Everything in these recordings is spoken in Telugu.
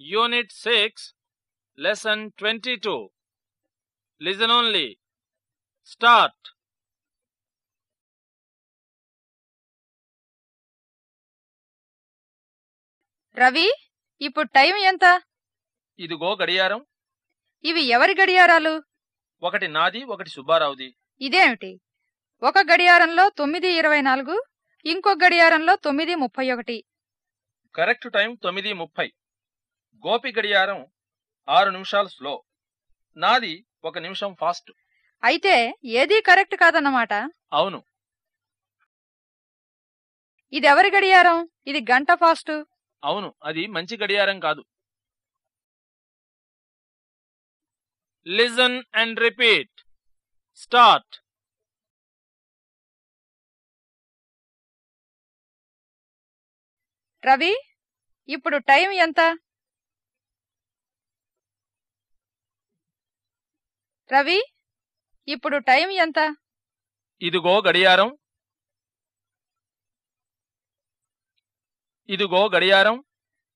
Unit 6, Lesson 22. Listen only. Start. Ravi ఇప్పుడు టైం ఎంత? ఇదిగో గడియారం. ఇవి ఎవరి గడియారాలు? ఒకటి నాది ఒకటి సుబ్బారావుది. ఇదేమిటి? ఒక గడియారంలో తొమ్మిది ఇరవై నాలుగు ఇంకో గడియారంలో తొమ్మిది ముప్పై ఒకటి. కరెక్ట్ టైం తొమ్మిది ముప్పై. గోపి గడియారం ఆరు నిమిషాలు స్లో. నాది ఒక నిమిషం ఫాస్ట్. అయితే ఏదీ కరెక్ట్ కాదన్నమాట? అవును. ఇది ఎవరి గడియారం? ఇది గంట ఫాస్ట్? అవును అది మంచి గడియారం కాదు. Listen and repeat start Ravi ఇప్పుడు టైం ఎంత? రవి ఇప్పుడు టైం ఎంత? ఇదిగో గడియారం. ఇదిగో గడియారం.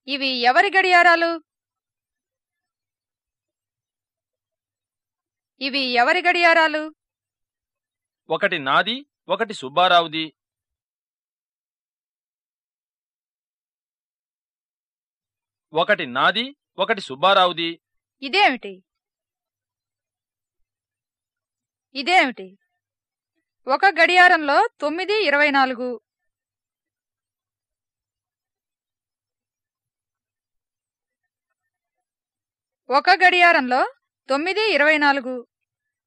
ఇవి ఎవరి గడియారాలు? ఇవి ఎవరి గడియారాలు? ఒకటి నాది ఒకటి సుబ్బారావుది. ఒకటి నాది ఒకటి సుబ్బారావుది. ఇదేమిటి? ఇదేమిటి? ఒక గడియారంలో తొమ్మిది ఇరవై నాలుగు. ఒక గడియారంలో తొమ్మిది ఇరవై నాలుగు.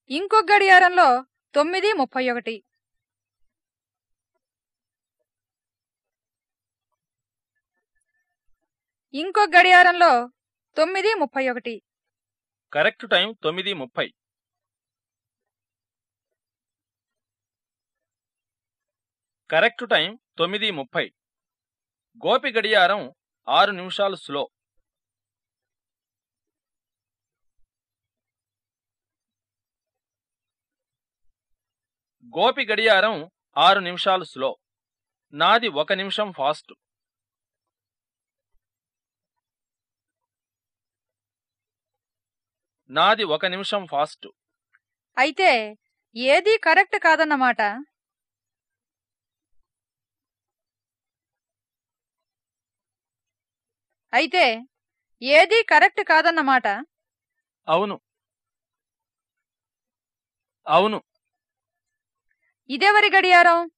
ఇంకొక గడియారంలో తొమ్మిది ముప్పై ఒకటి. ఇంకొక గడియారంలో తొమ్మిది ముప్పై ఒకటి. కరెక్ట్ టైం తొమ్మిది ముప్పై. కరెక్ట్ టైం తొమ్మిది ముప్పై. గోపి గడియారం ఆరు నిమిషాలు స్లో. గోపి గడియారం ఆరు నిమిషాలు స్లో. నాది ఒక నిమిషం ఫాస్ట్. నాది ఒక నిమిషం ఫాస్ట్. అయితే ఏది కరెక్ట్ కాదన్నమాట. అయితే ఏదీ కరెక్ట్ కాదన్నమాట. అవును. అవును. ఇదెవరి గడియారం?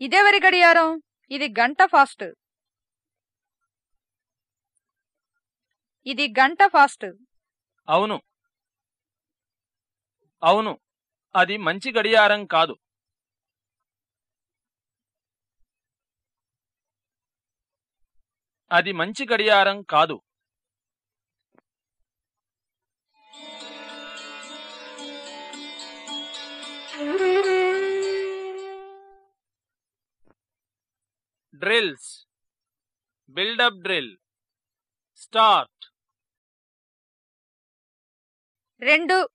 ఇదెవరి గడియారం? ఇది గంట ఫాస్ట్. ఇది గంట ఫాస్ట్. అవును. అవును. అది మంచి గడియారం కాదు. అది మంచి గడియారం కాదు. డ్రిల్స్ బిల్డప్ డ్రిల్ స్టార్ట్ రెండు.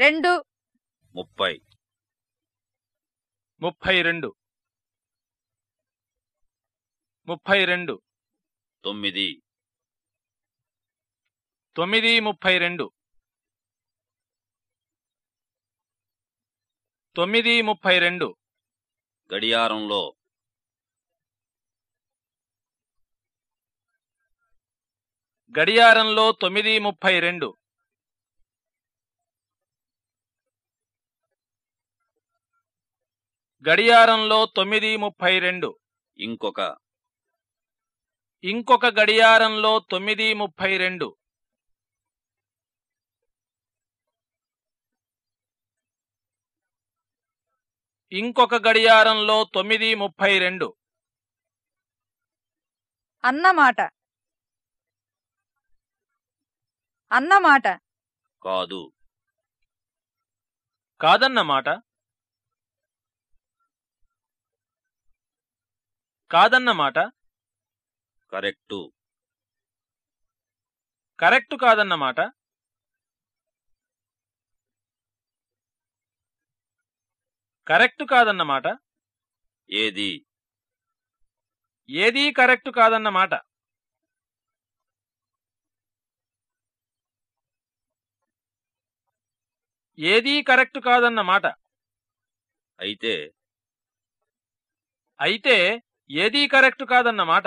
రెండు. ముప్పై. ముప్పై రెండు. ముప్పై రెండు. తొమ్మిది. తొమ్మిది ముప్పై రెండు. తొమ్మిది ముప్పై రెండు. గడియారంలో. గడియారంలో తొమ్మిది ముప్పై రెండు. గడియారంలో తొమ్మిది ముప్పై రెండు. ఇంకొక. ఇంకొక గడియారంలో తొమ్మిది ముప్పై రెండు. ఇంకొక గడియారంలో తొమ్మిది ముప్పై రెండు. అన్నమాట. అన్నమాట. కాదు. కాదన్నమాట. కాదన్నమాట. కరెక్టు. కరెక్టు కాదన్నమాట. కరెక్ట్ కాదన్నమాట. ఏది? ఏదీ కరెక్ట్ కాదన్నమాట? ఏదీ కరెక్ట్ కాదన్నమాట? అయితే? అయితే ఏదీ కరెక్ట్ కాదన్నమాట?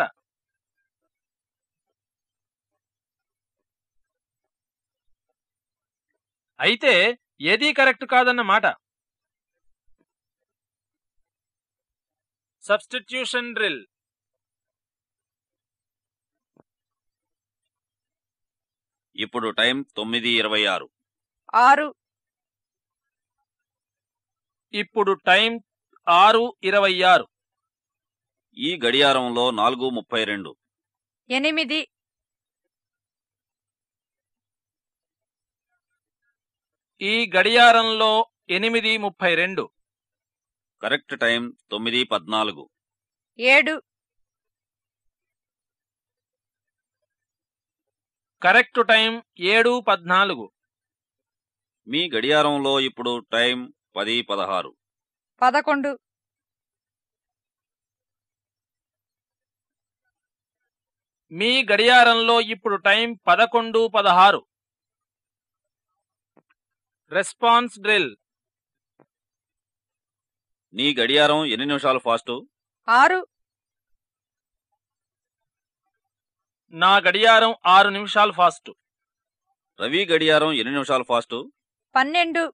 అయితే ఏదీ కరెక్ట్ కాదన్నమాట సబ్స్టిట్యూషన్ డ్రిల్. ఇప్పుడు టైం తొమ్మిది ఇరవై ఆరు. ఆరు. ఇప్పుడు టైం ఆరు ఇరవై ఆరు. ఈ గడియారంలో నాలుగు ముప్పై రెండు. ఎనిమిది. ఈ గడియారంలో ఎనిమిది ముప్పై రెండు. కరెక్ట్ టైం తొమ్మిది పద్నాలుగు. ఏడు. కరెక్ట్ టైం ఏడు పద్నాలుగు. మీ గడియారంలో ఇప్పుడు టైం పది పదహారు. పదకొండు. మీ గడియారంలో ఇప్పుడు టైం పదకొండు పదహారు. Response drill. నీ గడియారం ఎన్ని నిమిషాలు ఫాస్టు? ఆరు. నా గడియారం ఆరు నిమిషాలు ఫాస్ట్. రవి గడియారం ఎన్ని నిమిషాలు ఫాస్టు? పన్నెండు.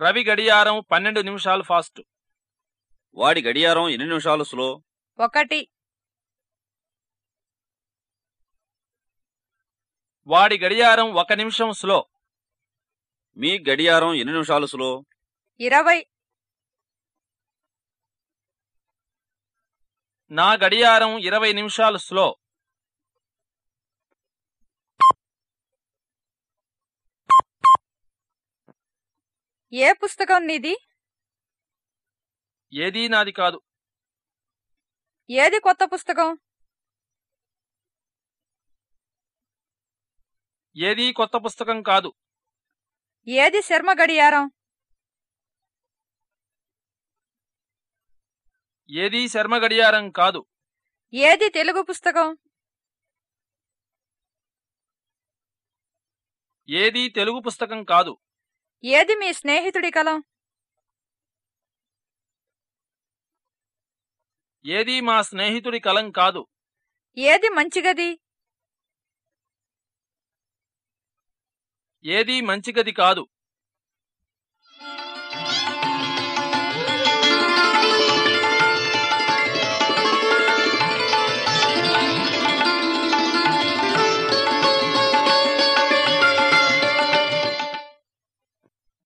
రవి గడియారం పన్నెండు నిమిషాలు ఫాస్ట్. వాడి గడియారం ఎన్ని నిమిషాలు స్లో? ఒకటి. వాడి గడియారం ఒక నిమిషం స్లో. మీ గడియారం ఎన్ని నిమిషాలు స్లో? ఇరవై. నా గడియారం ఇరవై నిమిషాలు స్లో. ఏ పుస్తకం నీది? ఏదీ నాది కాదు. ఏది కొత్త పుస్తకం? ఏదీ కొత్త పుస్తకం కాదు. ఏది శర్మ గడియారం? ఏదీ శర్మ గడియారం కాదు. ఏది తెలుగు పుస్తకం? ఏదీ తెలుగు పుస్తకం కాదు. ఏది మీ స్నేహితుడి కలం? ఏదీ మా స్నేహితుడి కలం కాదు. ఏది మంచిగది? ఏదీ మంచిగది కాదు.